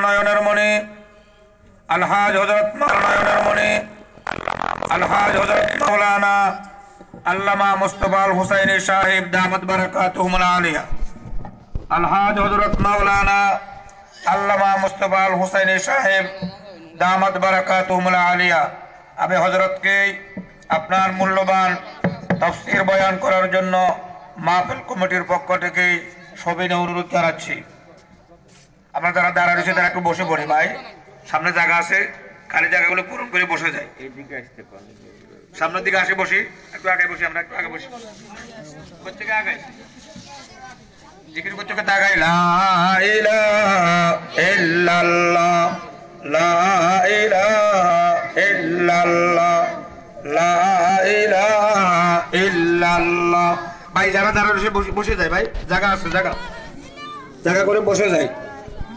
নয়নের মনে, আলহাজ হজরত নয়নের মনে, আলহাজ হজরত মৌলানা আল্লামা মুস্তফাল হুসাইনি সাহেব দামত বারাকাতুহুমুল আলিয়া। আলহাজ হজরত মাওলানা আল্লামা মুস্তফাল হুসাইনি সাহেব দামত বারাকাতুহুমুল আলিয়া। আমি হজরতকে আপনার মূল্যবান তফসির বয়ান করার জন্য মাহফিল কমিটির পক্ষ থেকে সবিনে অনুরোধ জানাচ্ছি। আমরা যারা দাঁড়া রয়েছে তারা একটু বসে পড়ি ভাই। সামনে জায়গা আছে, খালি জায়গাগুলো পূরণ করে বসে যায়। এদিকে আসতে সামনের দিকে আসে বসি, একটু আগে বসি আমরা, একটু আগে বসি। কোথেকে আগে জিকির কোথেকে তাকাই, লা ইলাহা ইল্লাল্লাহ, লা ইলাহা ইল্লাল্লাহ, লা ইলাহা ভাই, যারা যারা বসে বসে যায় ভাই। জায়গা আছে, জায়গা। জায়গা করে বসে যায়।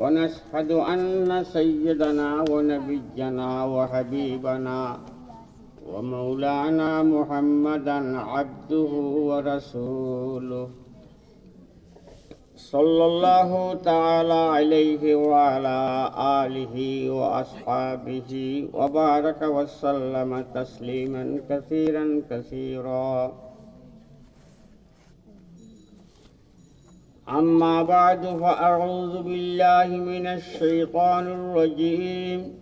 ونشهد أن سيدنا ونبينا وحبيبنا ومولانا محمدا عبده ورسوله. صلى الله تعالى عليه وعلى آله وأصحابه وبارك وسلم تسليما كثيرا كثيرا. أما بعد فأعوذ بالله من الشيطان الرجيم.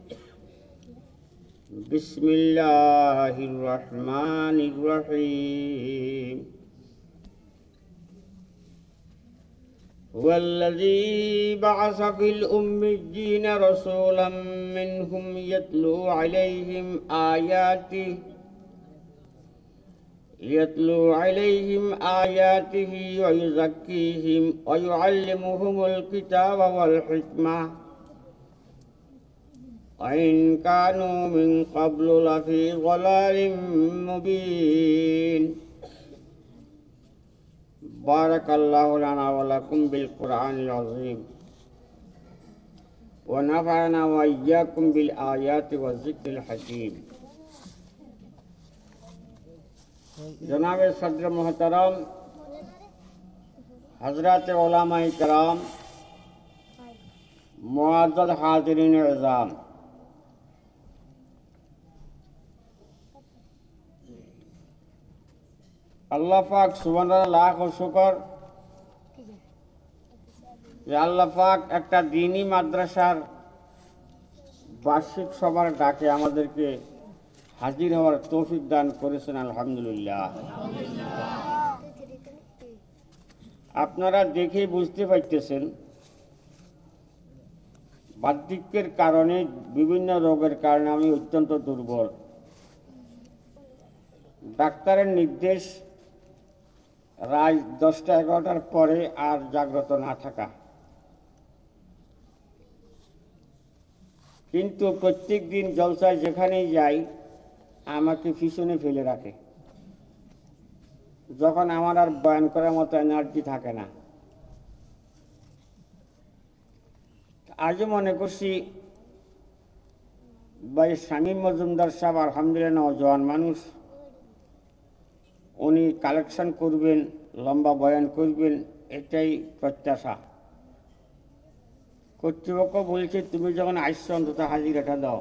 بسم الله الرحمن الرحيم. هو الذي بعث في الأميين رسولا منهم يتلو عليهم آياته يتلو عليهم آياته ويزكيهم ويعلمهم الكتاب والحكمة. وإن كانوا من قبل لفي ضلال مبين. بارك الله لنا ولكم بالقرآن العظيم. ونفعنا وإياكم بالآيات والذكر الحكيم. জনাবে সদ্র মোহতরম হজরত ওলামাই ইকরাম মোয়াজ্জদ হাজরিন এজাম। আল্লাহ পাক সুবর্ণ লাখ ও শুকর আল্লাহ একটা দিনই মাদ্রাসার বার্ষিক সভার ডাকে আমাদেরকে হাজির হওয়ার তৌফিক দান করেছেন, আলহামদুলিল্লাহ। আপনারা দেখে বুঝতে পারতেছেন, বার্ধক্যের কারণে বিভিন্ন রোগের কারণে আমি অত্যন্ত দুর্বল। ডাক্তারের নির্দেশ, রাত দশটা এগারোটার পরে আর জাগ্রত না থাকা। কিন্তু প্রত্যেক দিন জলসায় যেখানেই যাই আমাকে পিছনে ফেলে রাখে। যখন আমার আর বয়ান করার মতো এনার্জি থাকে না। আজও মনে করছি, ভাই স্বামী মজুমদার সাহেব, আলহামদুলিল্লাহ নজওয়ান মানুষ। উনি কালেকশন করবেন, লম্বা বয়ান করবেন, এটাই প্রত্যাশা। কর্তৃপক্ষ বলছে, তুমি যখন আসছো, অন্তত হাজিরাটা দাও।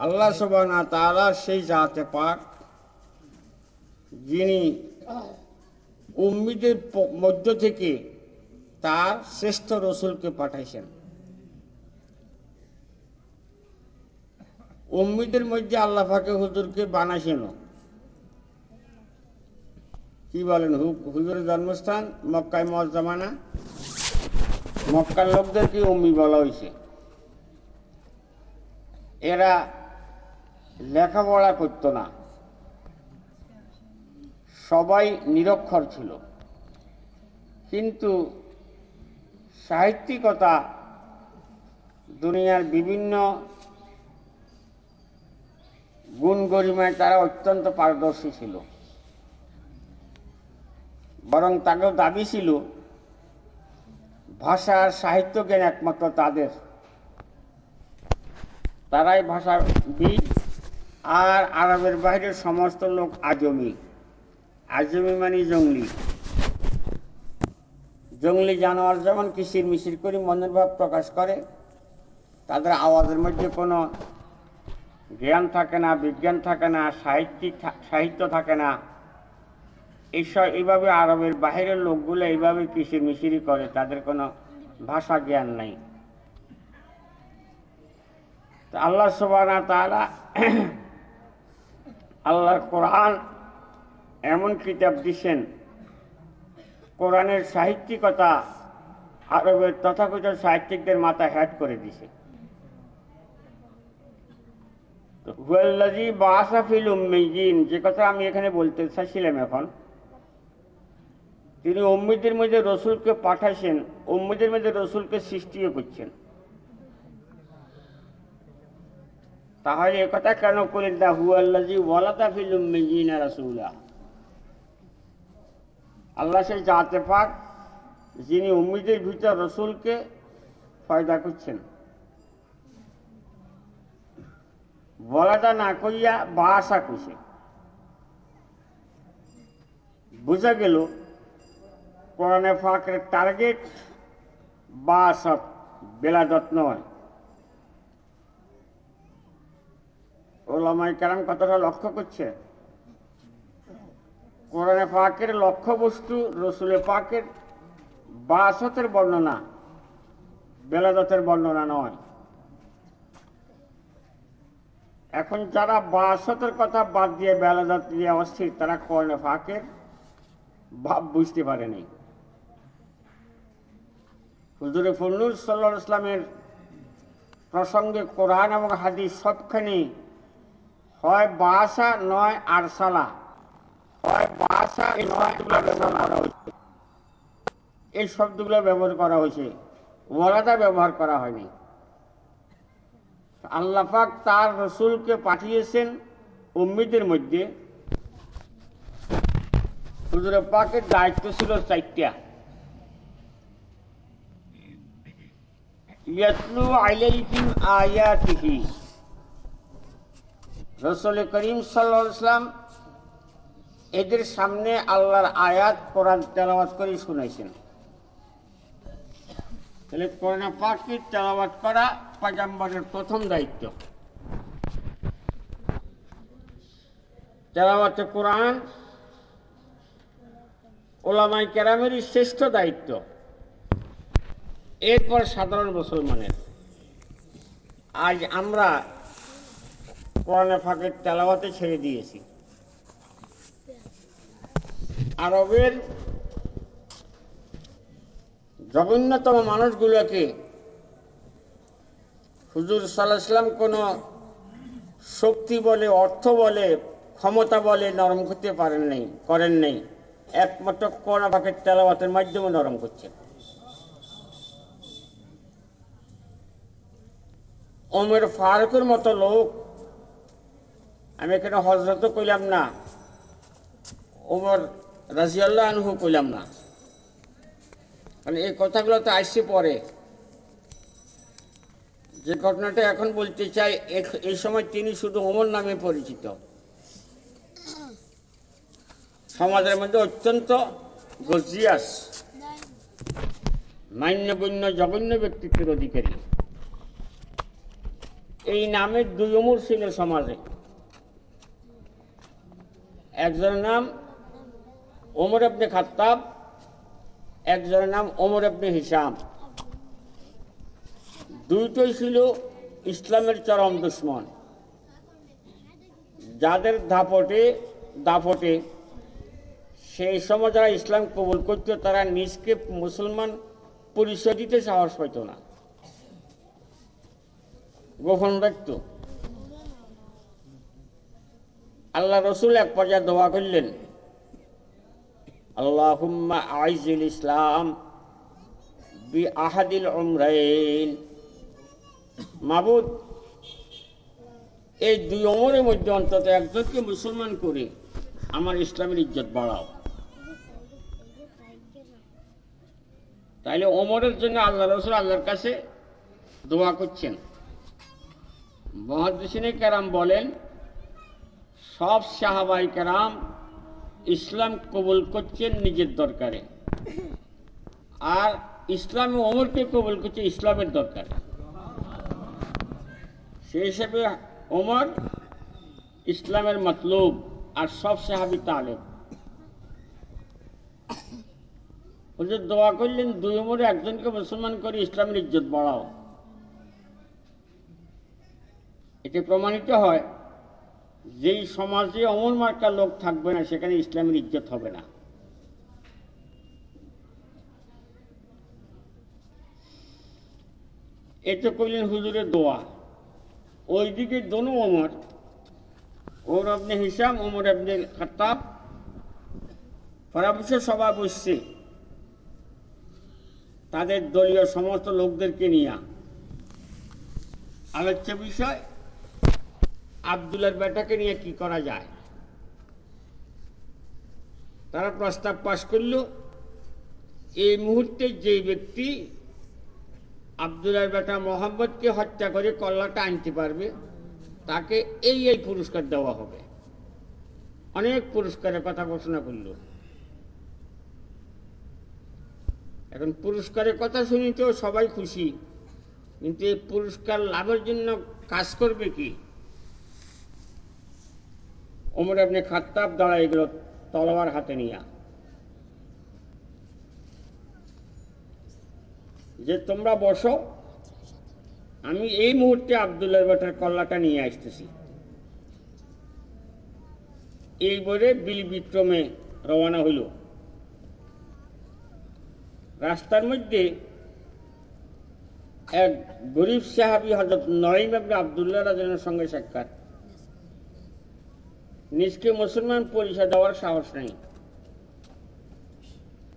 আল্লাহ ওয়া সেই জাতে পাক যিনি উম্মিদের মধ্য থেকে তার শ্রেষ্ঠ রসুলকে পাঠাইছেন। উম্মিদের মধ্যে আল্লাহ ফাকে হুজুরকে বানাইছেন কি বলেন হুজুরের জন্মস্থান? মক্কায় মজ্জামানা মক্কার লোকদেরকে উম্মি বলা হয়েছে এরা লেখাপড়া করতো না। সবাই নিরক্ষর ছিল। কিন্তু সাহিত্যিকতা দুনিয়ার বিভিন্ন গুণ গরিমায় তারা অত্যন্ত পারদর্শী ছিল। বরং তাকেও দাবি ছিল, ভাষা আর সাহিত্য জ্ঞান একমাত্র তাদের। তারাই ভাষার বিদ আর আরবের বাইরের সমস্ত লোক আজমি। আজমি মানে জঙ্গলি। জঙ্গলি জানোয়ার যেমন কিসির মিশির করে মনের ভাব প্রকাশ করে, তাদের আওয়াজের মধ্যে কোনো জ্ঞান থাকে না, বিজ্ঞান থাকে না, সাহিত্যিক সাহিত্য থাকে না। এইসব এইভাবে আরবের বাইরের লোকগুলো এইভাবে কিসির মিশিরি করে, তাদের কোনো ভাষা জ্ঞান নাই। আল্লাহ ওয়া তাআলা আল্লাহর কোরআন এমন কিতাব দিছেন, কোরআনের সাহিত্যিকতা আরবের তথাকথিত সাহিত্যিকদের মাথা হ্যাট করে দিছে। যে কথা আমি এখানে বলতে চাইছিলাম এখন, তিনি উম্মিদের মধ্যে রসুলকে পাঠাইছেন, উম্মিদের মধ্যে রসুলকে সৃষ্টিও করছেন। তাহলে একথা কেন করেন না হুয়াল্লাযী ওয়ালাদা ফিল উম্মিয়িনা রাসূলা। আল্লাহ সেই জাতে পাক, যিনি উম্মিদের ভিতর রসুলকে ফয়দা করছেন। বলাটা না কইয়া বাসা কইছে। বোঝা গেল, কোরআনে ফাঁকের টার্গেট বাসত বেলাদত নয়। ওলামাই কারাম কথাটা লক্ষ্য করছে? কোরআনে পাকের লক্ষ্যবস্তু রসুলের পাকের বাসতের বর্ণনা, বেলাদতের বর্ণনা নয়। এখন যারা বাসতের কথা বাদ দিয়ে, বেলাদত দিয়ে অস্থির, তারা কোরআনে ফাঁকের ভাব বুঝতে পারেনি। হুজুরে ফল্লুর সাল্লাহ ইসলামের প্রসঙ্গে কোরআন এবং হাদিস সবখানি হয় বাসা নয় আরসালা হয় বাসা নয় আরসালা এই শব্দগুলো ব্যবহার করা হয়েছে। ওয়ালাদা ব্যবহার করা হয়নি। আল্লাহ পাক তার রসুলকে পাঠিয়েছেন উম্মিদের মধ্যে। পাকের দায়িত্ব ছিল চারটা। ইয়াতলু আলাইহিম আয়াতিহি। রসুল করিম সাল্লাহ ইসলাম এদের সামনে আল্লাহর আয়াত, কোরআন তেলাওয়াত করে শুনাইছেন। তাহলে কোরআন পাককে তেলাওয়াত করা পাজাম্বারের প্রথম দায়িত্ব। তেলাওয়াতে কোরআন ওলামাই কেরামেরই শ্রেষ্ঠ দায়িত্ব। এরপর সাধারণ মুসলমানের। আজ আমরা কোরআনে ফাঁকের তেলাওয়াতে ছেড়ে দিয়েছি। আরবের জঘন্যতম মানুষগুলোকে হুজুর সাল্লাহ ইসলাম কোনো শক্তি বলে, অর্থ বলে, ক্ষমতা বলে নরম করতে পারেন নাই, করেন নাই। একমাত্র কোরআন পাকের তেলাওয়াতের মাধ্যমে নরম করছেন। ওমর ফারুকের মতো লোক আমি এখানে হজরত কইলাম না। ওমর রাজিয়াল্লাহ আনহু কইলাম না। কারণ এই কথাগুলো তো আসছে পরে। যে ঘটনাটা এখন বলতে চাই এই সময় তিনি শুধু ওমর নামে পরিচিত। সমাজের মধ্যে অত্যন্ত গজিয়াস মান্যগণ্য, জঘন্য ব্যক্তিত্বের অধিকারী। এই নামের দুই অমর ছিল সমাজে। একজনের নাম ওমর আবনে খাত্তাব, একজনের নাম ওমর আবনে হিসাম দুইটাই ছিল ইসলামের চরম দুশ্মন। যাদের দাপটে দাপটে, সেই সময় যারা ইসলাম কবুল করত, তারা নিজকে মুসলমান পরিচয় দিতে সাহস পাইত না। গোপন রাখত। আল্লাহ রসুল এক পর্যায়ে দোয়া করলেন। আল্লাহুম্মা আইজুল ইসলাম বি আহাদিল উমরাইন। মাবুদ, এই দুই অমরের মধ্যে অন্তত একজনকে মুসলমান করে আমার ইসলামের ইজ্জত বাড়াও। তাইলে অমরের জন্য আল্লাহ রসুল আল্লাহর কাছে দোয়া করছেন। মহাদিসিনে কেরাম বলেন সব সাহাবাই কেরাম ইসলাম কবুল করছেন নিজের দরকারে। আর ইসলামে ওমরকে কবুল করছে ইসলামের দরকারে। সেই হিসেবে ওমর ইসলামের মতলুব আর সব সাহাবি তালেব। হুজুর দোয়া করলেন, দুই ওমরে একজনকে মুসলমান করে ইসলামের ইজ্জত বাড়াও। এতে প্রমাণিত হয় যেই সমাজে অমর মার্কা লোক থাকবে না, সেখানে ইসলামের ইজ্জত হবে না। এতে করলেন হুজুরের দোয়া। ওইদিকে দোনো ওমর ওমর আপনি হিসাম, ওমর আপনি খাতাব পরামর্শ সভা বসছে। তাদের দলীয় সমস্ত লোকদেরকে নিয়ে। আলোচ্য বিষয় আবদুল্লার বেটাকে নিয়ে কি করা যায়? তারা প্রস্তাব পাশ করল, এই মুহূর্তে যে ব্যক্তি আবদুল্লার বেটা মোহাম্মদকে হত্যা করে কল্লাটা আনতে পারবে, তাকে এই এই পুরস্কার দেওয়া হবে। অনেক পুরস্কারের কথা ঘোষণা করল। এখন পুরস্কারের কথা শুনি তো সবাই খুশি, কিন্তু এই পুরস্কার লাভের জন্য কাজ করবে কি? ওমর আপনি খাত্তাব দাঁড়া এগুলো তলোয়ার হাতে নিয়া। যে তোমরা বসো, আমি এই মুহূর্তে আবদুল্লাহ বেটার কল্লাটা নিয়ে আসতেছি। এই বলে বিল বিক্রমে রওনা হইল। রাস্তার মধ্যে এক গরিব সাহাবি হজরত নঈম আবদুল্লাহ রাজনের সঙ্গে সাক্ষাৎ। নিজকে মুসলমান পরিচয় দেওয়ার সাহস নেই।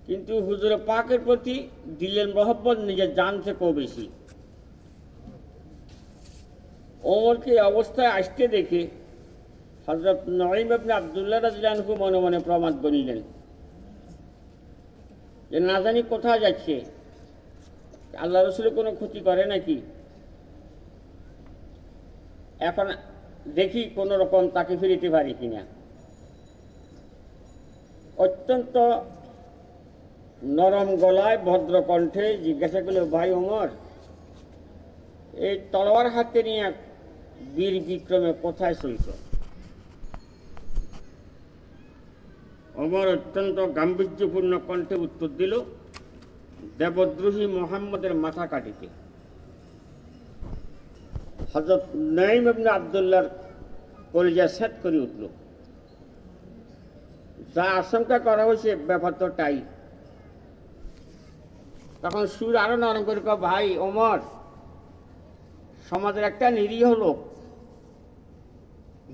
কিন্তু হুজুর পাকের প্রতি দিলের মহব্বত নিজের জান থেকেও বেশি। ওমরকে অবস্থায় আসতে দেখে হজরত নঈম আপনি আবদুল্লাহ রাজলানহু মনে মনে প্রমাদ বলিলেন যে না জানি কোথায় যাচ্ছে। আল্লাহ রসুলের কোনো ক্ষতি করে নাকি? এখন দেখি কোনো রকম তাকে ফিরিতে পারি কিনা অত্যন্ত নরম গলায় ভদ্র কণ্ঠে জিজ্ঞাসা করল, ভাই ওমর, এই তলোয়ার হাতে নিয়ে বীর বিক্রমে কোথায় চলছ অমর অত্যন্ত গাম্ভীর্যপূর্ণ কণ্ঠে উত্তর দিল, দেবদ্রোহী মোহাম্মদের মাথা কাটিতে। হজরত নঈম ইবনে আবদুল্লাহর কলিজা সেট করে উঠল। যা আশঙ্কা করা হয়েছে, ব্যাপার তো তাই। তখন সুর আরও নরম করে ভাই, ওমর, সমাজের একটা নিরীহ লোক,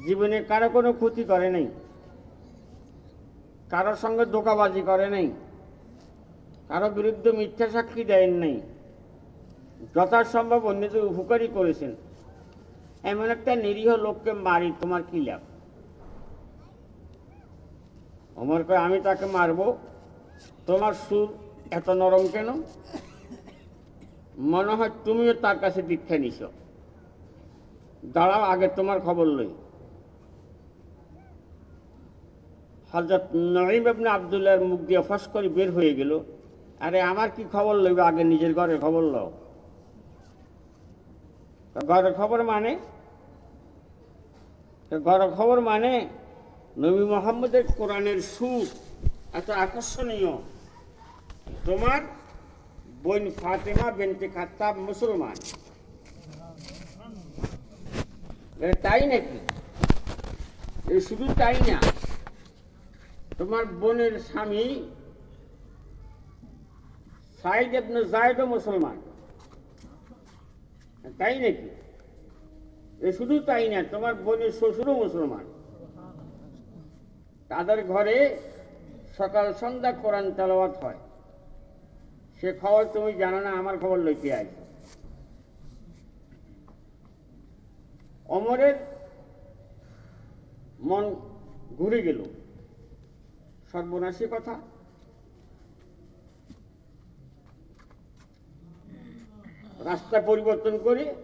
জীবনে কারও কোনো ক্ষতি করে নাই, কারোর সঙ্গে ধোকাবাজি করে নাই, কারও বিরুদ্ধে মিথ্যা সাক্ষী দেন নাই, যথাসম্ভব অন্যদের উপকারী করেছেন। এমন একটা নিরীহ লোককে মারি, তোমার কি লাভ? অমর কয়, আমি তাকে মারবো? তোমার সুর এত নরম কেন? মনে হয় তুমিও তার কাছে দীক্ষা নিছ। দাঁড়াও, আগে তোমার খবর লই। হজরত নঈম ইবনে আবদুল্লাহর মুখ দিয়ে ফস করে বের হয়ে গেল। আরে, আমার কি খবর লইবে? আগে নিজের ঘরের খবর লও। ঘরের খবর মানে? খবর মানে নবী মোহাম্মদের কোরআনের সুর, এত আকর্ষণীয়। তোমার বোন ফাতেমা বেনতে খাত্তাব মুসলমান। তাই নাকি? শুধু তাই না, তোমার বোনের স্বামী সাইদ ইবনে জায়দও মুসলমান। তাই নাকি? এ শুধু তাই না, তোমার বোনের শ্বশুরও মুসলমান। তাদের ঘরে সকাল সন্ধ্যা কোরআন তেলাওয়াত হয়। সে খবর তুমি জানো না, আমার খবর লইতে আই অমরের মন ঘুরে গেল। সর্বনাশী কথা। রাস্তা পরিবর্তন করে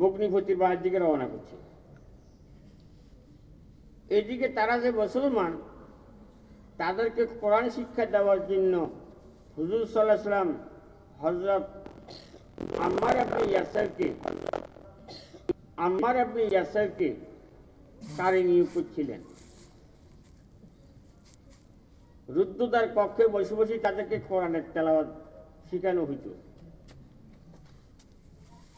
বগ্নিপতির বাড়ির দিকে রওনা করছে। এদিকে তারা যে মুসলমান, তাদেরকে কোরআন শিক্ষা দেওয়ার জন্য হুজুর সাল্লাহ সাল্লাম হজরত আম্মার আপনি ইয়াসারকে, আম্মার আপনি ইয়াসারকে কারি নিয়োগ করছিলেন। রুদ্রদার কক্ষে বসে বসে তাদেরকে কোরআনের তেলাওয়াত শেখানো হইতো।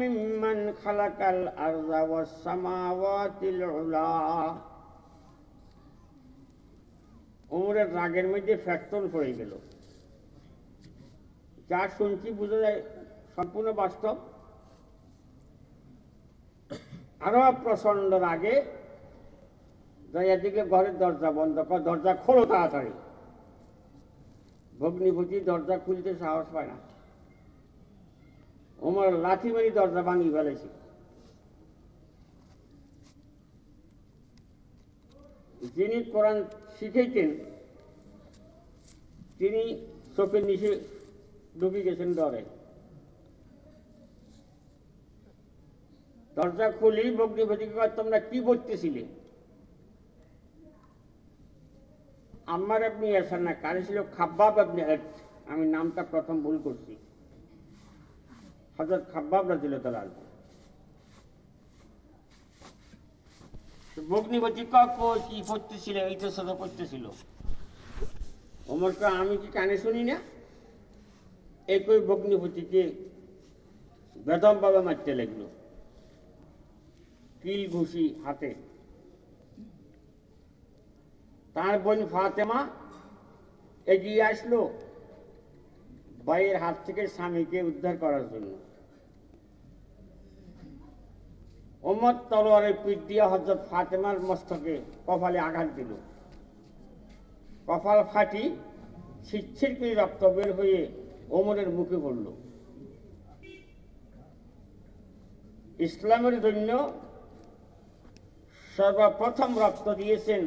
মিম্মান খালাকাল সামাওয়াতিল উলা। ওমরের রাগের মধ্যে ফ্যাক্টর পড়ে গেল। যা শুনছি বোঝা যায় সম্পূর্ণ বাস্তব। আরও প্রচণ্ড রাগে যাইয়া দিকে ঘরের দরজা বন্ধ কর, দরজা খোলো তাড়াতাড়ি। ভগ্নিপতি দরজা খুলতে সাহস পায় না। ওমর লাঠি মারি দরজা ভাঙি ফেলেছে যিনি কোরআন শিখেছেন তিনি চোখের নিচে ঢুকে গেছেন ডরে। দরজা খুলি বগ্নিপতি তোমরা কি করতেছিলে আমার আপনি আসার না, কারে ছিল খাব্বাব আপনি আমি নামটা প্রথম ভুল করছি। হজরত খাব্বাব রাজিল তালাল বগ্নিপতি কক কি করতেছিল এই তো সদা করতেছিল ওমর কা আমি কি কানে শুনি না? একই ভগ্নিপতিকে বেদম বাবা মারতে লাগল। কিল ঘুষি হাতে। তার বোন ফাতেমা এগিয়ে আসলো ভাইয়ের হাত থেকে স্বামীকে উদ্ধার করার জন্য। ওমর তলোয়ারের পিঠ দিয়ে হজরত ফাতেমার মস্তকে কপালে আঘাত দিল। কপাল ফাটি ছিচ্ছির করে রক্ত বের হয়ে ওমরের মুখে পড়ল। ইসলামের জন্য সর্বপ্রথম রক্ত দিয়েছেন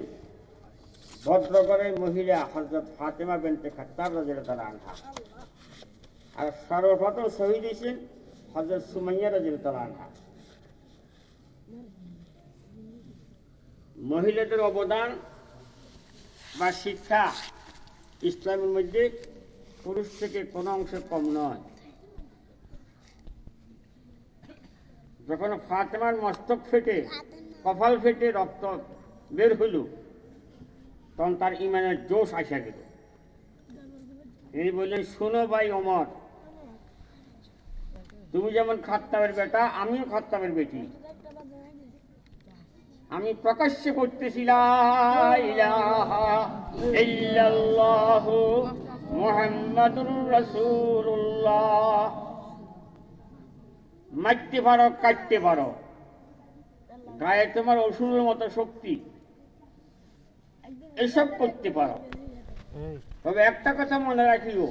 ভদ্রগড়ের মহিলা হজরত ফাতেমা বেনতে খাত্তাব রাজিয়াল্লাহু তাআলা আনহা। আর সর্বপ্রথম শহীদ হয়েছেন হজরত সুমাইয়া রাজিয়াল্লাহু তাআলা আনহা। মহিলাদের অবদান বা শিক্ষা ইসলামের মধ্যে পুরুষ থেকে কোনো অংশে কম নয়। যখন ফাতেমার মস্তক ফেটে, কপাল ফেটে, রক্ত বের হইল, তখন তার ইমানের জোশ আসা গেল। তিনি বললেন, শোনো ভাই অমর তুমি যেমন খাত্তাবের বেটা, আমিও খাত্তাবের বেটি। আমি প্রকাশ্যে করতেছি মারতে পারো কাটতে পারো। গায়ে তোমার ওষুধের মতো শক্তি। এসব করতে পারো। তবে একটা কথা মনে রাখিও,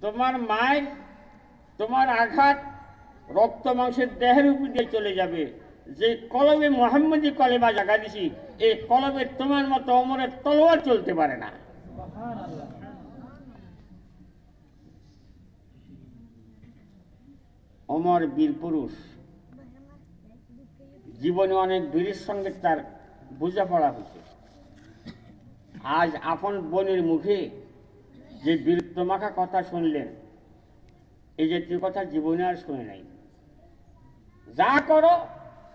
তোমার মায়ের, তোমার আঘাত রক্ত মাংসের দেহের উপর দিয়ে চলে যাবে। যে কলমে মোহাম্মদী কলেমা জাগা দিছি, এই কলমে তোমার মতো অমরের তলোয়ার চলতে পারে না। অমর বীর পুরুষ, জীবনে অনেক বীরের সঙ্গে তার বোঝাপড়া হয়েছে। আজ আপন বোনের মুখে যে বীরত্বমাখা কথা শুনলেন, এই জাতীয় কথা জীবনে আর শুনে নাই। যা করো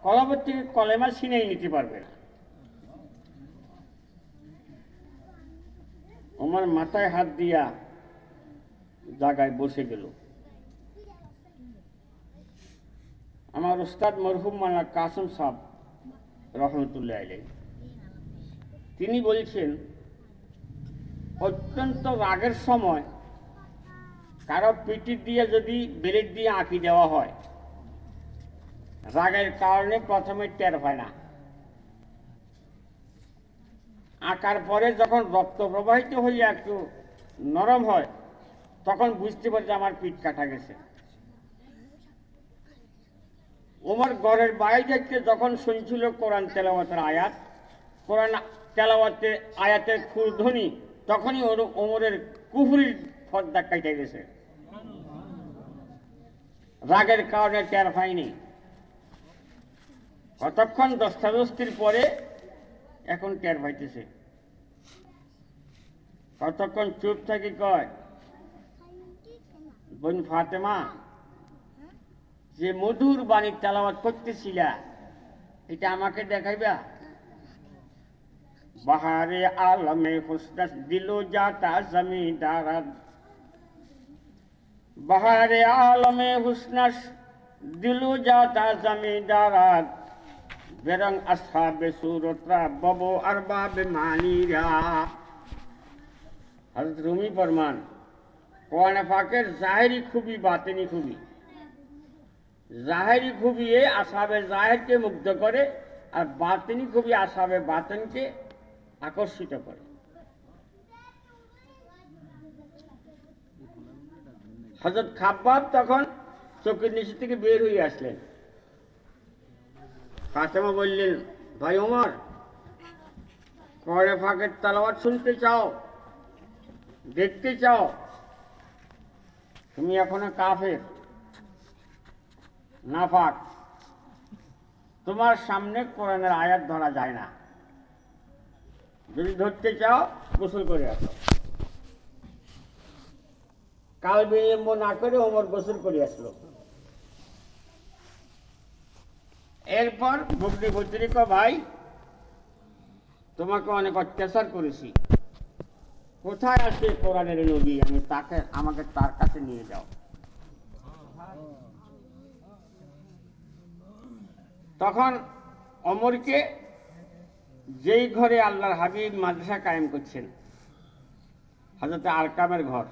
কলমের থেকে কলেমা ছিনেই নিতে পারবে না। আমার মাথায় হাত দিয়া জায়গায় বসে গেল। আমার ওস্তাদ মরহুম মানা কাসম সাহ রহমতুল্লাহ আলাই তিনি বলছেন, অত্যন্ত রাগের সময় কারও পিঠি দিয়ে যদি ব্লেড দিয়ে আঁকি দেওয়া হয় রাগের কারণে প্রথমে টের হয় না। আঁকার পরে যখন রক্ত প্রবাহিত হইয়া একটু নরম হয়, তখন বুঝতে পারে আমার পিঠ কাটা গেছে। ওমর ঘরের বাইরে যখন শুনছিল কোরআন তেলাওয়াতের আয়াত, কোরআন তেলাওয়াতের আয়াতের খুরধ্বনি তখনই ওর ওমরের কুফুরির ফর্দা কাটে গেছে। রাগের কারণে টের পায়নি। কতক্ষণ দস্তাদস্তির পরে এখন টের পাইতেছে? কতক্ষণ চুপ থাকি কয়? বোন ফাতেমা, যে মধুর বাণী তেলাওয়াত করতেছিলা, এটা আমাকে দেখাইবা? বাহারে আলমে হুসনাস দিলো যাতা জমিদারাত বাহারে আলমে হুসনাস দিলো যাতা জমিদারাত বেরং আসহাবে সুরতরা ববো আরবাবে মানিরা হযরত রুমি ফরমান কোরআন পাকের জাহেরি খুবই বাতেনি খুবই জাহেরি খুবই এ আসাবে জাহেরকে মুগ্ধ করে আর বাতিনি খুবই আসাবে বাতনকে আকর্ষিত করে। হজরত খাব্বাব তখন চোখের নিচে থেকে বের হয়ে আসলেন। ফাতেমা বললেন, ভাই ওমর করে ফাঁকের তালাবাদ শুনতে চাও? দেখতে চাও? তুমি এখনও কাফের না নাফাক। তোমার সামনে কোরআনের আয়াত ধরা যায় না। যদি ধরতে চাও, গোসল করে আসো। কাল বিলম্ব না করে ওমর গোসল করে আসলো। এরপর ভগ্নি পত্রিকা ভাই, তোমাকে অনেক অত্যাচার করেছি। কোথায় আছে কোরআনের নবী? আমি তাকে, আমাকে তার কাছে নিয়ে যাও। তখন অমরকে যেই ঘরে আল্লাহর হাবিব মাদ্রাসা কায়েম করছেন হজরত আরকামের ঘর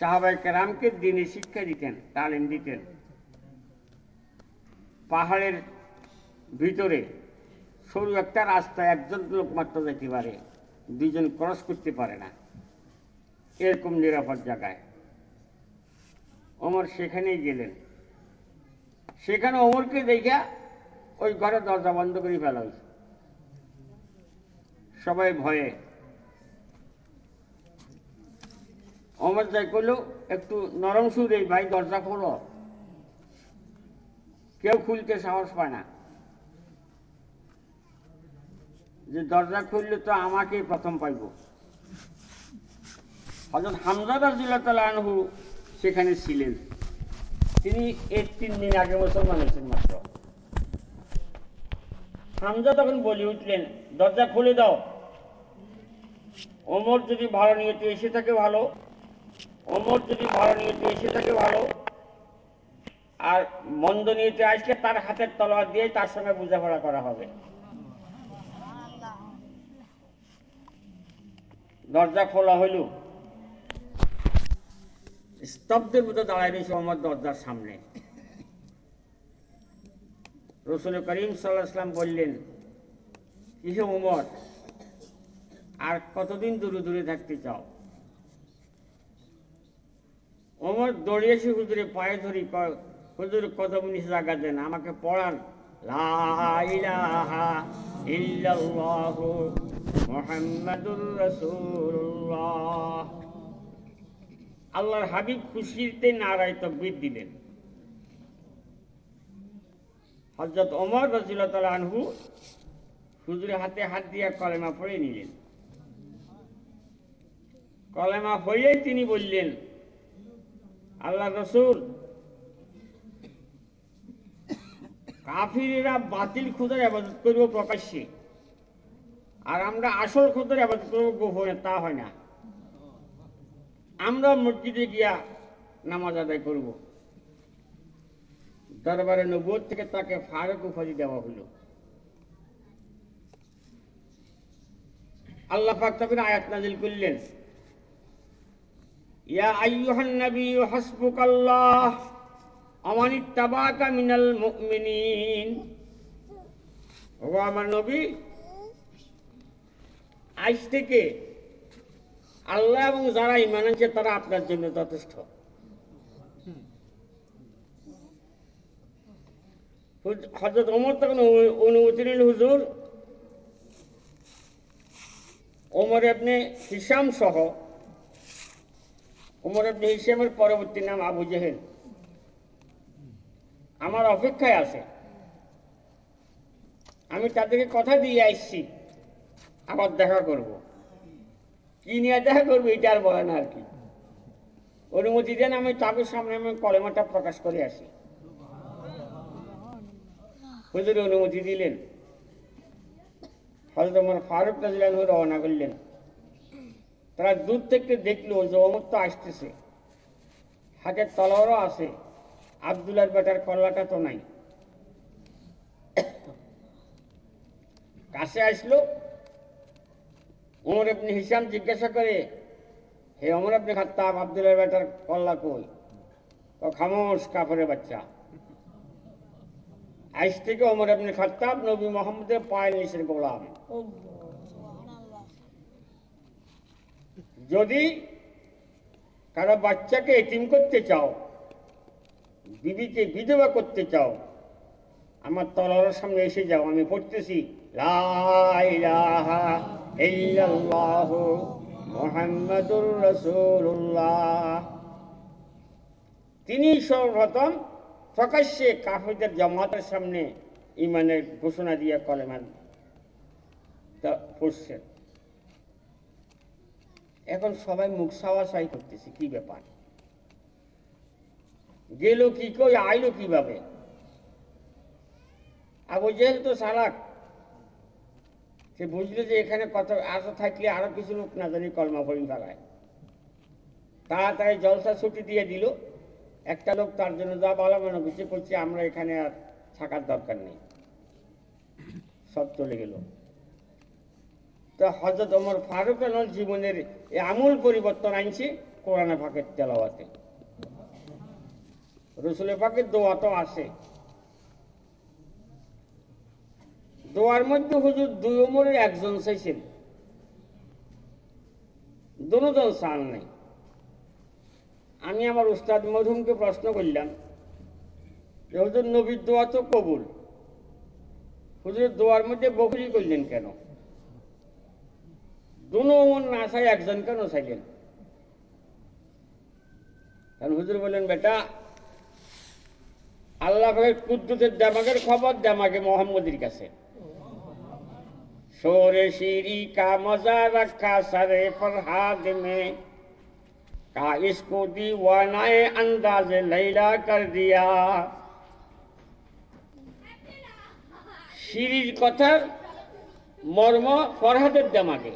সাহাবাই কেরামকে দিনে শিক্ষা দিতেন, তালিম দিতেন। পাহাড়ের ভিতরে সরু একটা রাস্তা, একজন লোক মাত্র যেতে পারে দুজন ক্রস করতে পারে না। এরকম নিরাপদ জায়গায়। ওমর সেখানেই গেলেন। সেখানে ওমরকে দেখা ওই ঘরে দরজা বন্ধ করে ফেলা হয়েছে। সবাই ভয়ে। অমর যাই করল একটু নরম সুরে ভাই, দরজা খোলো। কেউ খুলতে সাহস পায় না। যে দরজা খুললে তো আমাকেই প্রথম পাইব। হজরত হামজা রাজিল্লাহ আনহু সেখানে ছিলেন। তিনি এর তিন দিন আগে মুসলমান হয়েছেন মাত্র। হামজা তখন বলে উঠলেন, দরজা খুলে দাও। ওমর যদি ভালো নিয়তে এসে থাকে ভালো, ওমর যদি ভালো নিয়তে এসে থাকে ভালো আর মন্দ নিয়তে আসলে তার হাতের তলোয়ার দিয়ে তার সঙ্গে বোঝাপড়া করা হবে। দরজা খোলা হইল। স্তব্ধের মতো দাঁড়ায় রয়েছে ওমর দরজার সামনে। রসুল করিম সাল্লাহাম বললেন, ইহে উমর, আর কতদিন দূরে দূরে থাকতে চাও? ওমর দৌড়িয়েছি হুজুরে পায়ে ধরি হুজুর কদম নিচে জায়গা দেন? আমাকে পড়ান। আল্লাহর হাবিব খুশিতে নারায় তকবীর দিলেন। হজরত অমর রজিল্লাহ তাআলা আনহু হুজুরের হাতে হাত দিয়ে কলেমা পড়ে নিলেন। কলেমা পড়েই তিনি বললেন আল্লাহ রসুল কাফিরেরা বাতিল খুদার আবাদত করব প্রকাশ্যে। আর আমরা আসল খুদার আবাদত করব গোপনে, তা হয় না। আমরা মসজিদে গিয়া নামাজ আদায় করব। দরবারে নবুয়ত থেকে তাকে ফারুক উপাধি দেওয়া হলো। আল্লাহ পাক তখন আয়াত নাজিল করলেন। ইয়া আইয়ুহান নবী হাসবুকাল্লাহ। আমান ইত্তাবাকা মিনাল মুমিনিন। ও আমার আজ থেকে আল্লাহ এবং যারা ইমান আনছে তারা আপনার জন্য যথেষ্ট। হজরত ওমর তখন অনুমতি নিল হুজুর, ওমর আপনি হিসাম সহ, ওমর আপনি হিসামের পরবর্তী নাম আবু জেহেল। আমার অপেক্ষায় আছে। আমি তাদেরকে কথা দিয়ে আসছি, আবার দেখা করব। কি নিয়ে দেখা করব এটা আর বলে না আর কি। অনুমতি দেন, আমি তাদের সামনে আমি কলেমাটা প্রকাশ করে আসি। হুজুর অনুমতি দিলেন। হয়তো আমার ফারুক রাজিলান রওনা করলেন। তারা দূর থেকে দেখল যে অমর তো আসতেছে। হাতের তলোয়ারও আছে। আবদুল্লার বেটার কল্লাটা তো নাই। কাছে আসলো, ওমর আপনি হিসাম জিজ্ঞাসা করে, হে অমর আপনি খাত্তাব আবদুল্লার বেটার কল্লা কই? তো খামোশ কাপড়ের বাচ্চা। আজ থেকে ওমর আপনি খাত্তাব নবী মোহাম্মদের পায়ের নিচের গোলাম। যদি কারও বাচ্চাকে এটিম করতে চাও বিবিকে বিধবা করতে চাও, আমার তলোয়ারের সামনে এসে যাও, আমি পড়তেছি তিনি সর্বপ্রথম প্রকাশ্যে কাফেরদের জামাতের সামনে ইমানের ঘোষণা দিয়ে কলেমান পড়ছেন। এখন সবাই মুখ সাওয়াশাই করতেছে, কি ব্যাপার? গেল কি কই, আইলো কীভাবে? আবু জেহেল তো সালাক সে বুঝলো যে এখানে কত, আরও থাকলে আরও কিছু লোক না জানি কলমা পড়ি ফেলায় তাড়াতাড়ি জলসা ছুটি দিয়ে দিল। একটা লোক তার জন্য যা ভালো মনে করছে করছে, আমরা এখানে আর থাকার দরকার নেই। সব চলে গেল। তো হজরত ওমর ফারুক জীবনের আমূল পরিবর্তন আনছে কোরআন পাকের তেলাওয়াতে। রসুল পাকের দোয়া তো আছে। দোয়ার মধ্যে হুজুর দুই ওমরের একজন চাইছেন। দুজন চান নাই। আমি আমার উস্তাদ মধুমকে প্রশ্ন করলাম যে, হুজুর, নবীর দোয়া তো কবুল। হুজুরের দোয়ার মধ্যে বকুলি করলেন কেন? দুনো ওমর না চাই একজন কেন চাইলেন? কারণ হুজুর বললেন, বেটা আল্লাহ পাকের কুদ্দুতের দামাগের খবর দামাগে মোহাম্মদের কাছে शोर शीरी का मजा रखा सरे फरहाद में का इसको दीवानाए अंदाज लैला कर दिया সিঁড়ির কথার মর্ম ফরহাদের দেমাগে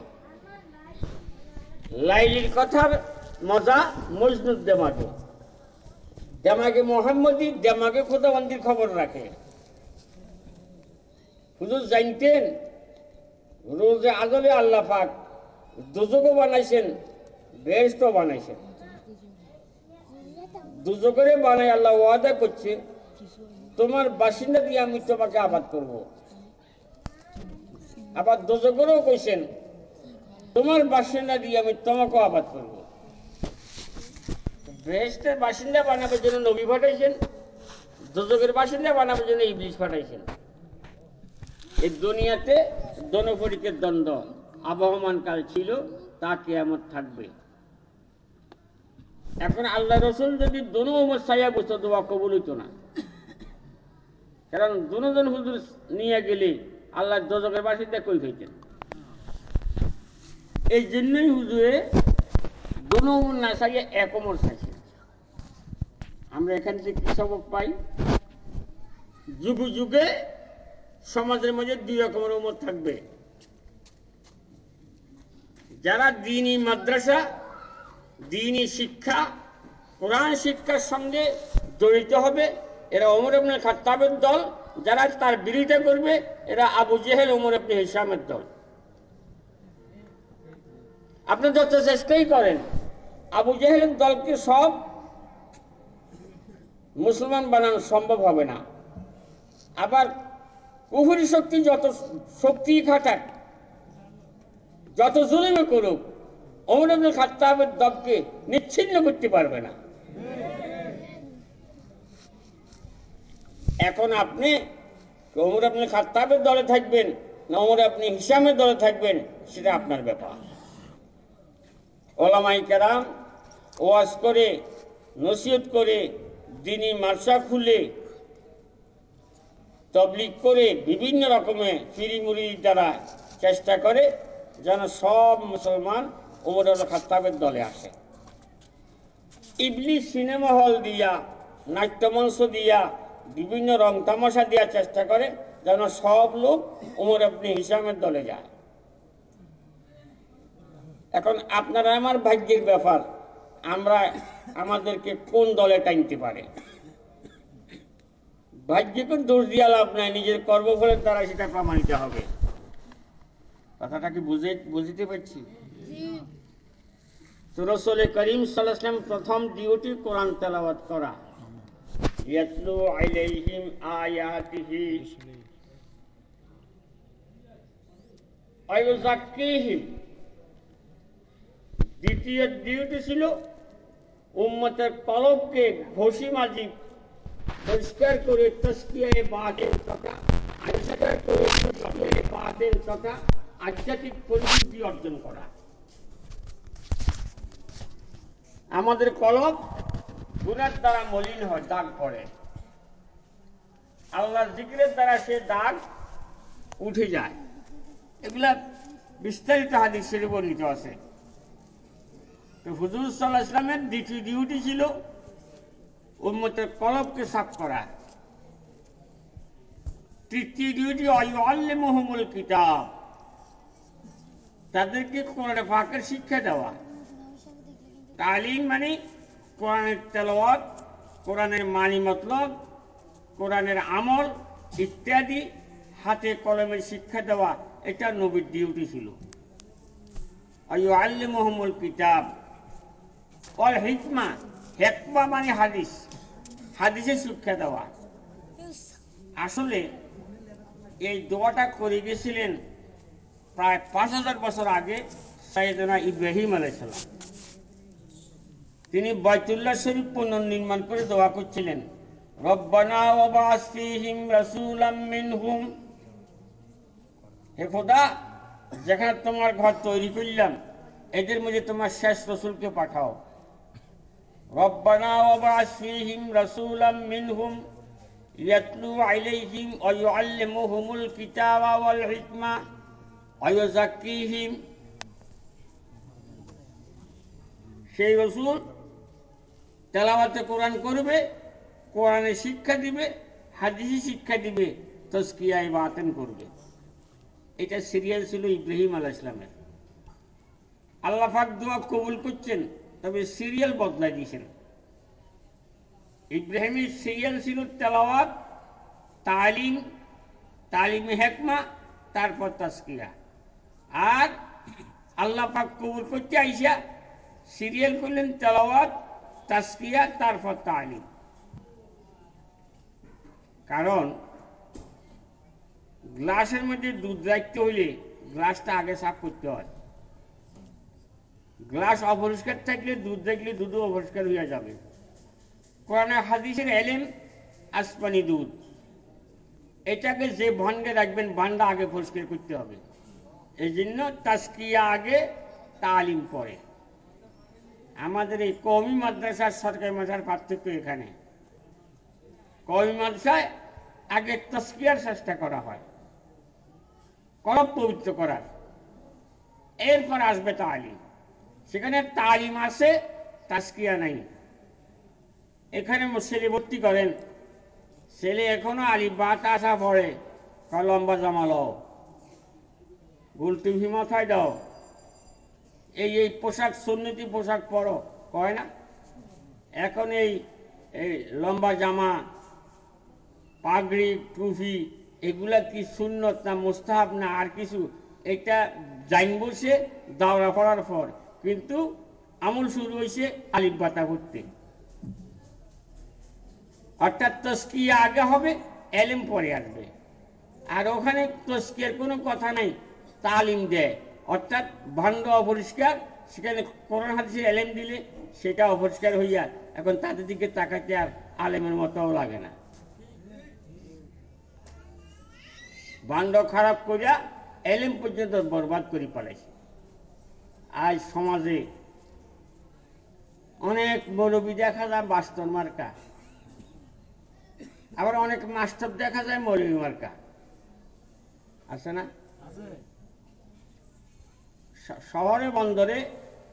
লাইলির কথার মজা মজনুর দেমাগে দেমাগে মোহাম্মদী দেমাগে খোদাবন্দির খবর রাখে। হুজুর জানতেন, রোজে আজলে আল্লাহ পাক দুজকও বানাইছেন, বেহেশতও বানাইছেন। দুজকরে বানাই আল্লাহ ওয়াদা করছে, তোমার বাসিন্দা দিয়ে আমি তোমাকে আবাদ করব। আবার দুজকরেও কইছেন, তোমার বাসিন্দা দিয়ে আমি তোমাকেও আবাদ করব। বেহেস্টের বাসিন্দা বানাবার জন্য নবী পাঠাইছেন দোজকের বাসিন্দা বানাবার জন্য ইবলিশ পাঠাইছেন। এই দুনিয়াতে দনপরিকের দ্বন্দ্ব, আবহমান কাল ছিল, তা কেয়ামত থাকবে। এখন আল্লাহ রসুল যদি দনু উমর সাইয়া বসতো দোয়া কবুল হইতো না। কারণ দুজন হুজুর নিয়ে গেলে আল্লাহ দোজকের বাসিন্দা কই খাইতেন এই জন্যই হুজুরে দনু উমর না সাইয়া এক উমর চাইছেন আমরা এখান থেকে সবক পাই, যুগে যুগে সমাজের মধ্যে দুই রকমের উমর থাকবে। যারা দিনী মাদ্রাসা দিনী শিক্ষা, কোরআন শিক্ষার সঙ্গে জড়িত হবে, এরা ওমর আপনি খাত্তাবের দল, যারা তার বিরোধিতা করবে, এরা আবু জেহেল, ওমর আপনি হিসামের দল। আপনি যত চেষ্টাই করেন, আবু জেহেলের দলকে সব মুসলমান বানানো সম্ভব হবে না। আবার কুহুরি শক্তি যত শক্তি খাটাক যত জুলুমে করুক অমর আব্দুল খাত্তাবের দবকে নিচ্ছিন্ন করতে পারবে না। এখন আপনি অমর আপনি খাত্তাবের দলে থাকবেন না অমর আপনি হিসামের দলে থাকবেন, সেটা আপনার ব্যাপার। ওলামাই কেরাম ওয়াজ করে, নসিহত করে দিনী মার্শা খুলে তবলিক করে বিভিন্ন রকমের ফিরিমুড়ি দ্বারা চেষ্টা করে, যেন সব মুসলমান ওমর আল খাত্তাবের দলে আসে। ইবলি সিনেমা হল দিয়া, নাট্যমঞ্চ দিয়া, বিভিন্ন রং তামাশা দেওয়ার চেষ্টা করে, যেন সব লোক ওমর আপনি হিসামের দলে যায়। এখন আপনারা আমার ভাগ্যের ব্যাপার আমরা আমাদেরকে কোন দলে টানতে পারে? ভাগ্যকে দোষ দিয়া লাভ নাই নিজের কর্মফলের দ্বারা সেটা প্রমাণিত হবে। কথাটা কি বুঝে বুঝতে পারছি? রসলে করিম সাল্লাম প্রথম ডিউটি কোরআন তেলাওয়াত করা। ইয়াতলু আলাইহিম আয়াতিহি। আয়ুজাক্কিহিম দ্বিতীয় ডিউটি ছিল উম্মতের কলবকে ঘষি মাজি, পরিষ্কার করে তস্কিয়ায় বাতেন তথা আইসাকার করে তস্কিয়ায় বাতেন তথা আধ্যাত্মিক পরিশুদ্ধি অর্জন করা। আমাদের কলব গুণের দ্বারা মলিন হয়, দাগ পড়ে। আল্লাহ জিকিরের দ্বারা সে দাগ উঠে যায়। এগুলা বিস্তারিত হাদিস শরীফে বর্ণিত আছে হুজুর সাল্লাহ ইসলামের দ্বিতীয় ডিউটি ছিল উম্মতের কলবকে সাফ করা। তৃতীয় ডিউটি অয়ুআল্লে মোহাম্মল কিতাব। তাদেরকে কোরআনে পাকের শিক্ষা দেওয়া। তালিম মানে কোরআনের তেলাওয়াত, কোরআনের মানি মতলব, কোরআনের আমল ইত্যাদি হাতে কলমের শিক্ষা দেওয়া এটা নবীর ডিউটি ছিল। আল্লে মোহাম্মল কিতাব। অল হিকমা হেকমা মানে হাদিস। হাদিসের শিক্ষা দেওয়া। আসলে এই দোয়াটা করে গেছিলেন প্রায় পাঁচ হাজার বছর আগে সাইয়েদনা ইব্রাহিম আলাইসাল্লাম তিনি বাইতুল্লাহ শরীফ পুনর্নির্মাণ করে দোয়া করছিলেন। রব্বানা ওয়াবাস ফীহিম রাসূলাম মিনহুম। হে খোদা, যেখানে তোমার ঘর তৈরি করলাম, এদের মধ্যে তোমার শেষ রসুলকে পাঠাও। সেই রসুল তেলাওয়াতে কোরআন করবে, কোরআনে শিক্ষা দিবে, হাদিসি শিক্ষা দিবে তস্কিয়ায় বাতেন করবে। এটা সিরিয়াল ছিল ইব্রাহিম আলাহ ইসলামের আল্লাহ পাক দোয়া কবুল করছেন। তবে সিরিয়াল বদলাই দিয়েছেন। ইব্রাহিমের সিরিয়াল ছিল তেলাওয়াত, তালিম, তালিমে হেকমা, তারপর তাস্কিয়া আর আল্লাহ পাক কবুল করতে আইসা সিরিয়াল করলেন তেলাওয়াত তাস্কিয়া তারপর তালিম। কারণ গ্লাসের মধ্যে দুধ রাখতে হইলে গ্লাসটা আগে সাফ করতে হয়। গ্লাস অপরিষ্কার থাকলে দুধ দেখলে দুধও অপরিষ্কার হয়ে যাবে। কোরআনে হাদিসের এলেম, আসমানি দুধ। এটাকে যে ভান্ডে রাখবেন ভান্ডা আগে পরিষ্কার করতে হবে। এই জন্য তাস্কিয়া আগে তালিম পরে। আমাদের এই কমি মাদ্রাসার সরকারি মাদ্রাসার পার্থক্য এখানে। কমি মাদ্রাসায় আগে তস্কিয়ার চেষ্টা করা হয়। কলব পবিত্র করার। এরপর আসবে তালিম। সেখানে তালিম আছে তাস্কিয়া নাই। এখানে ছেলে ভর্তি করেন। ছেলে এখনও আলি বাত আসা পড়ে লম্বা জামা লও। গুলটুভি মাথায় দাও। এই এই পোশাক, সুন্নতি পোশাক পরো, কয় না? এখন এই এই লম্বা জামা, পাগড়ি টুফি এগুলা কি সুন্নত না মোস্তাহাব না আর কিছু? এটা জাইন বসে দাওরা পড়ার পর। কিন্তু আমল শুরু হয়েছে আলিম বাতা করতে। অর্থাৎ তস্কিয়া আগে হবে, এলেম পরে আসবে। আর ওখানে তস্কিয়ার কোনো কথা নাই, তালিম দেয়। অর্থাৎ ভাণ্ড অপরিষ্কার, সেখানে কোরআন হাদিসের এলেম দিলে সেটা অপরিষ্কার হইয়া এখন তাদের দিকে তাকাইতে আর আলেমের মতোও লাগে না। ভাণ্ড খারাপ করিয়া এলেম পর্যন্ত বরবাদ করে পালাইছে। আজ সমাজে অনেক মৌলবী দেখা যায় বাস্তর মার্কা। আবার অনেক মাস্টার দেখা যায় মৌলবী মার্কা। আছে না? শহরে বন্দরে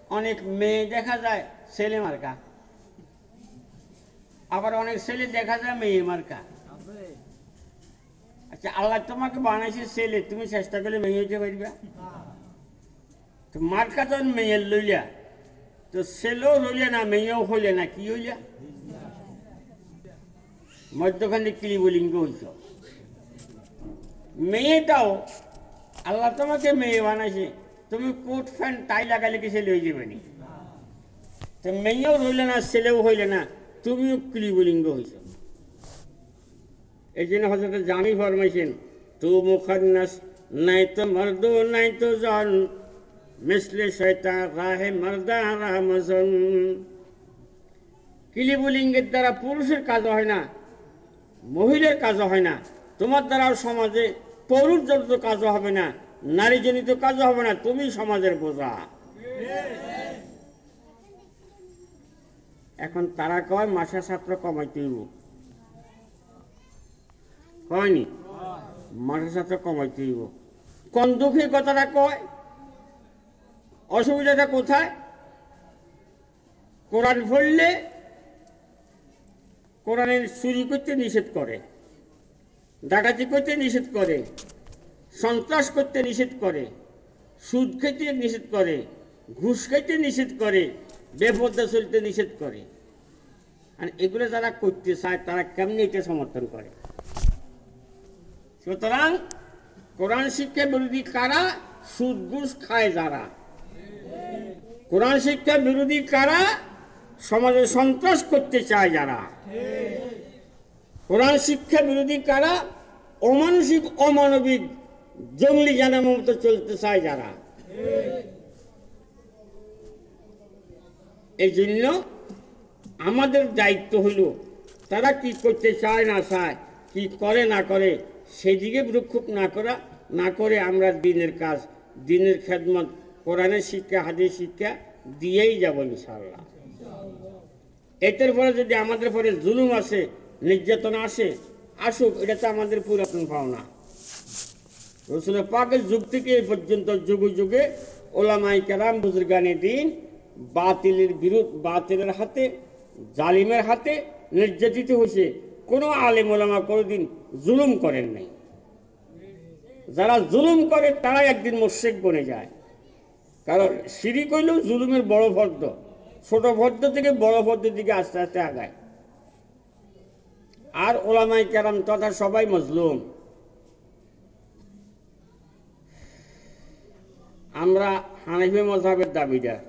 অনেক মেয়ে দেখা যায় ছেলে মার্কা। আবার অনেক ছেলে দেখা যায় মেয়ে মার্কা। আচ্ছা আল্লাহ তোমাকে বানাইছে ছেলে তুমি চেষ্টা করলে মেয়ে হইতে পারবা? তো মার্কা যখন মেয়ের লইলা তো ছেলেও রইলে না, মেয়েও হইলে না, কি হইলা মধ্যখানে ক্লিবলিঙ্গ হইছ। মেয়েটাও, আল্লাহ তোমাকে মেয়ে বানাইছে, তুমি কোট ফ্যান্ট টাই লাগালে কি ছেলে হয়ে যাবে নি? তো মেয়েও রইলে না, ছেলেও হইলে না, তুমিও ক্লিবলিঙ্গ হইছ। এই জন্য হজরত জামি ফরমাইছেন, তু মুখান্নাস, নাই তো মর্দ, নাই তো জন মিসলে শয়তা রাহে মর্দা রামজন। কিলিবুলিঙ্গের দ্বারা পুরুষের কাজ হয় না, মহিলার কাজও হয় না। তোমার দ্বারা সমাজে পুরুষ জনিত কাজও হবে না নারী জনিত কাজও হবে না, তুমি সমাজের বোঝা। এখন তারা কয় মাসা ছাত্র কমাইতে হইব। হয়নি? মাসা ছাত্র কমাইতে হইব। কোন দুঃখে কথাটা কয়? অসুবিধাটা কোথায়? কোরআন পড়লে কোরআনের চুরি করতে নিষেধ করে, ডাকাতি করতে নিষেধ করে, সন্ত্রাস করতে নিষেধ করে, সুদ খেতে নিষেধ করে, ঘুষ খেতে নিষেধ করে বেপদ্দা চলতে নিষেধ করে। আর এগুলো যারা করতে চায়, তারা কেমনি এটা সমর্থন করে? সুতরাং কোরআন শিক্ষা বিরোধী কারা? সুদ, ঘুষ খায় যারা। কোরআন শিক্ষা বিরোধী কারা? সমাজে সন্ত্রাস করতে চায় যারা। কোরআন শিক্ষা বিরোধী কারা? অমানসিক অমানবিক জঙ্গলি জানার মতো চলতে চায় যারা। এই জন্য আমাদের দায়িত্ব হইল তারা কি করতে চায় না চায়, কি করে না করে, সেদিকে ভ্রুক্ষেপ না করা, না করে আমরা দিনের কাজ, দিনের খেদমত কোরআনের শিক্ষা, হাদিস শিক্ষা দিয়েই যাব ইনশাল্লাহ এটার পরে যদি আমাদের পরে জুলুম আসে, নির্যাতন আসে, আসুক, এটা তো আমাদের পুরাতন পাওনা রসুলের পাকের যুগ থেকে এই পর্যন্ত যুগে যুগে ওলামাই কেরাম বুজুর্গানি দিন বাতিলের বিরুদ্ধ, বাতিলের হাতে, জালিমের হাতে নির্যাতিত হয়েছে। কোনো আলেম ওলামা কোনোদিন জুলুম করেন নাই। যারা জুলুম করে, তারাই একদিন মোশেক বনে যায়। কারণ সিঁড়ি কইলেও জুলুমের বড় ফর্দ ছোট ফর্দ থেকে বড় ফর্দের দিকে আস্তে আস্তে আগায়। আর ওলামাই কেরাম তথা সবাই মজলুম। আমরা হানাফি মজাবের দাবিদার।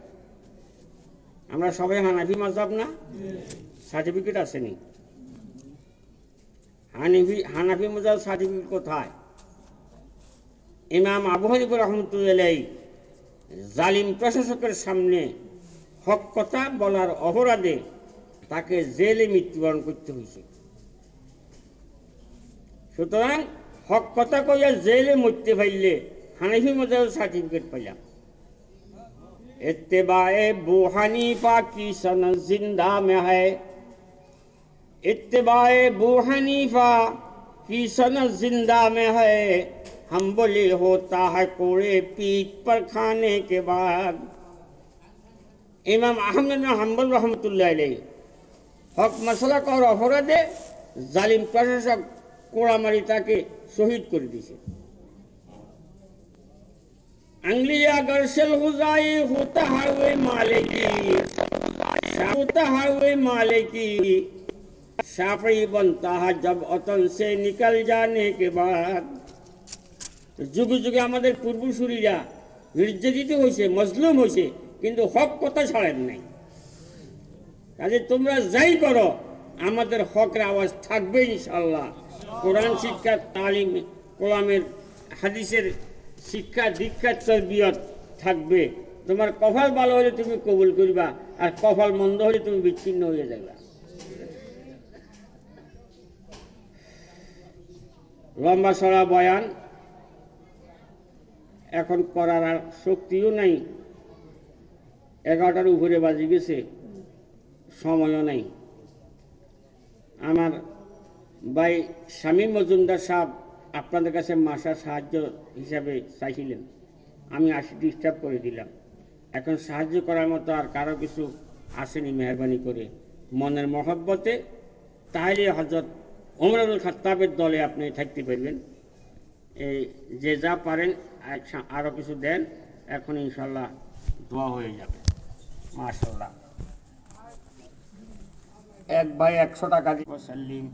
আমরা সবাই হানাফি মজাব না? সার্টিফিকেট আসেনি। হানিফি, হানাফি মজাব সার্টিফিকেট কোথায়? ইমাম আবু রহমতুল্লাহ জালিম প্রশাসকের সামনে হক কথা বলার অপরাধে তাকে জেলে মৃত্যুবরণ করতে হয়েছে সুতরাং হক কথা কইয়া জেলে মরতে পারলে হানিফি মজার সার্টিফিকেট পাইলাম इत्तेबाए बू हनीफा की सनत जिंदा में है इत्तेबाए बू हनीफा की सनत जिंदा में है हम बोले होता है कोड़े पीठ पर खाने के बाद ইমাম আহমেদ হাম্বল রহমতুল্লাহ আলাই হক মশলা কর অপরাধে জালিম প্রশাসক কোড়ামারি তাকে শহীদ করে দিয়েছে अंगलिया अगर सिल हुजाई होता है वे माले की होता है वे माले की शाफी बनता है जब अतन से निकल जाने के बाद যুগে যুগে আমাদের পূর্বসূরীরা নির্যাতিত হয়েছে, মজলুম হয়েছে, কিন্তু হক কথা ছাড়েন নাই। কাজে তোমরা যাই করো, আমাদের হকের আওয়াজ থাকবে ইনশাল্লাহ কোরআন শিক্ষা, তালিম, কোরআনের, হাদিসের শিক্ষা দীক্ষার তরবিয়ত থাকবে। তোমার কপাল ভালো হলে তুমি কবুল করবা, আর কপাল মন্দ হলে তুমি বিচ্ছিন্ন হয়ে যাবে লম্বা সরা বয়ান। এখন করার আর শক্তিও নাই। এগারোটার উপরে বাজি গেছে, সময়ও নাই। আমার ভাই শামীম মজুমদার সাহেব আপনাদের কাছে মাসার সাহায্য হিসাবে চাইছিলেন। আমি আসি ডিস্টার্ব করে দিলাম। এখন সাহায্য করার মতো আর কারও কিছু আসেনি মেহরবানি করে। মনের মহব্বতে তাহলে হজরত ওমরুল খাত্তাবের দলে আপনি থাকতে পারবেন। এই যে যা পারেন এক- আরো কিছু দেন এখন ইনশাল্লাহ দোয়া হয়ে যাবে মাশাল্লাহ এক ভাই একশো টাকা দিয়ে ওসাল্লিম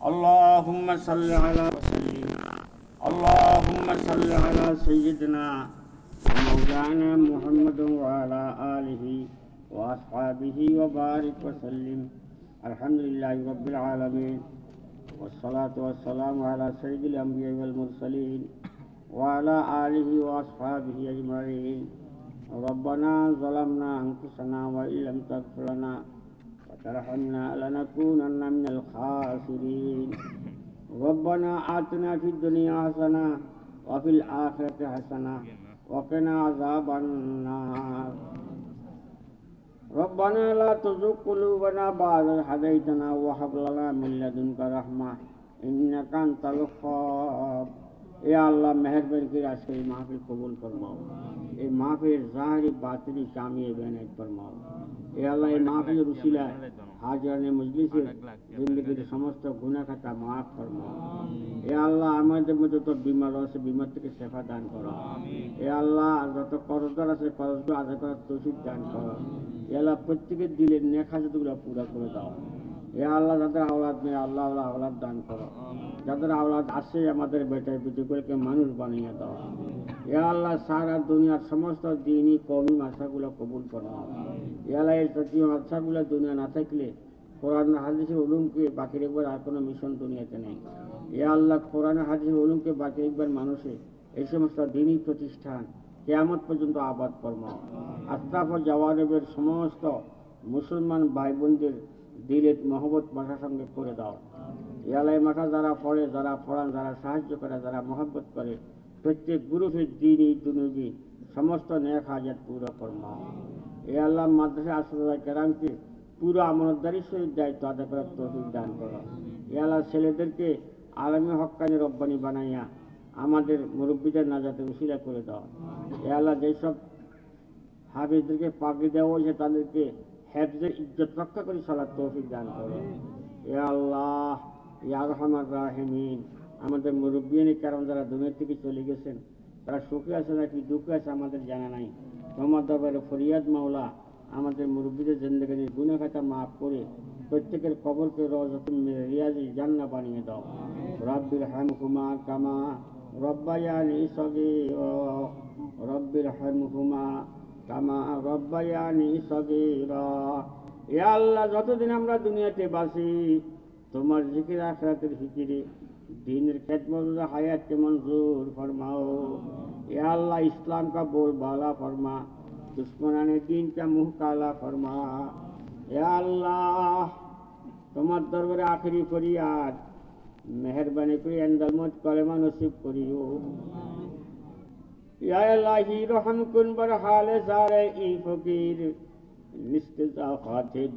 আল্লাহুম্মা সাল্লি আলা ওয়াসাল্লিম আল্লাহুম্মা সাল্লি আলা সাইয়্যিদিনা মাওলানা মুহাম্মদ ওয়া আলা আলিহি ওয়া আসহাবিহি ওয়া বারিক ওয়া সাল্লিম আলহামদুলিল্লাহি রাব্বিল আলামিন والصلاة والسلام على سيد الأنبياء والمرسلين وعلى آله وأصحابه أجمعين. ربنا ظلمنا أنفسنا وإن لم تغفر لنا وترحمنا لنكونن من الخاسرين. ربنا آتنا في الدنيا حسنة وفي الآخرة حسنة وقنا عذاب النار. ربنا لا تزغ قلوبنا بعد إذ هديتنا وهب لنا من لدنك رحمة إنك أنت الوهاب এ আল্লাহ মেহরবানি করে আজকে এই মাহফিল কবুল ফরমাও এই মাহফিলের জাহারি বাতিনি কামিয়ে বেনাই ফরমাও এ আল্লাহ এই মাহফিলের উসিলা হাজারানে মজলিসের জিন্দগির সমস্ত গুনাহ খাতা মাফ ফরমাও এ আল্লাহ আমাদের মধ্যে যত বিমার আছে বিমার থেকে সেফা দান করো। এ আল্লাহ যত করজদার আছে করজগুলো আদায় করার তৌফিক দান করো। এ আল্লাহ প্রত্যেকের দিলের নেখাজতগুলো পুরা করে দাও। এ আল্লাহ যাদের আওলাদ নেই, আল্লাহ আল্লাহ আওলাদ দান করো। যাদের আওলাদ আছে, আমাদের বেটায় বেটিগুলোকে মানুষ বানিয়ে দাও। এ আল্লাহ সারা দুনিয়ার সমস্ত দিনই কমি মাসাগুলো কবুল করো। এ আল্লাহ এই জাতীয় মাসাগুলো দুনিয়া না থাকলে কোরআন হাদিসের উলুমকে বাকি রাখবার আর কোনো মিশন দুনিয়াতে নেই। এ আল্লাহ কোরআন হাদিসের উলুমকে বাকি রাখবার মানুষে এই সমস্ত দিনই প্রতিষ্ঠান কেয়ামত পর্যন্ত আবাদ কর্ম আস্তাফর জওয়ানবের সমস্ত মুসলমান ভাই বোনদের দিলের মহব্বত মাথার সঙ্গে করে দাও। ইয়ালাই মাথা যারা পড়ে, যারা পড়ান, যারা সাহায্য করে, যারা মহব্বত করে, প্রত্যেক গুরুফের দিনই দুনুবি সমস্ত নেক হাজার পুরো কর্ম এ আল্লাহ মাদ্রাসা আশ্রয় কেরামকে পুরো আমনদারির সহিত দায়িত্ব আদায় করার তৌফিক দান করো। এ আল্লাহ ছেলেদেরকে আলমী হক্কানি রব্বানি বানাইয়া আমাদের মুরব্বীদের নাজাতে উশিলা করে দাও। এ আল্লাহ যেসব হাফিজদেরকে পাগড়ি দেওয়া হয়েছে তাদেরকে হেফজের ইজ্জত রক্ষা করে চলার তৌফিক দান করো। এ আল্লাহ ইয়া রহমান রাহিমিন। আমাদের মুরব্বিয়ানি কারণ যারা দুনিয়া থেকে চলে গেছেন তারা সুখে আছে নাকি দুঃখে আছে আমাদের জানা নাই। তোমার দরবারে ফরিয়াদ মাওলা আমাদের মুরব্বীদের জিন্দগানির গুণা খাতা মাফ করে প্রত্যেকের কবরকে রিয়াজি জান্না বানিয়ে দাও। রব্বির হামহুমা কামা রব্বায়ানি সগীরা। রব্বির হামহুমা কামা এ আল্লাহ, যতদিন আমরা দুনিয়াতে বাসি, তোমার জিকির আখরাতের ফিকিরে, দিনের খেদমত হায়াতকে মঞ্জুর ফরমাও। এ আল্লাহ, ইসলাম কা बोल बाला फरमा दुश्मना ने दीन का मुंह काला फरमा या अल्लाह তোমার দরবারে আখেরি ফরিয়াদ, মেহরবানি করে এন্দালমত কলেমা নসিব করিও। या कुन हाल सारे ई फकीर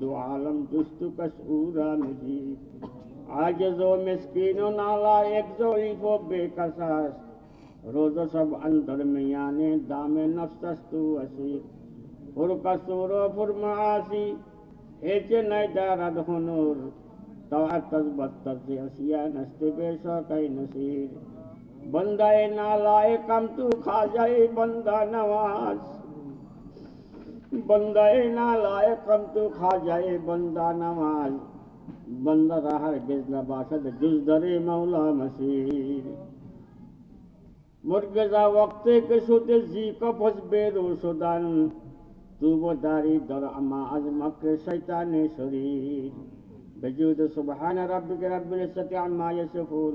दो आलम दुस्त कसूरा नाला एक बेकसास रोजो सब अंदर में याने दामे नफ्सस्तु असी फुर फुर मासी दारद तो अतज असिया नस्ते बेशो कई नसीर बंदाए नालाए कम तू खा जाए बंदा नवाज़। बंदाए नालाए कम तू खा जाए बंदा नवाज़। बंदा का हर बेजना बासद जुज दरे मौला मसीह। मसीर मुर्गजा वक्त के सुद जी कफस बेरो सुदन। तू वो दारी दर अमा अज मक्र शैतान शरीर। बजूद सुबहान रब्बिक रब्बिल इज्जति अम्मा यसिफून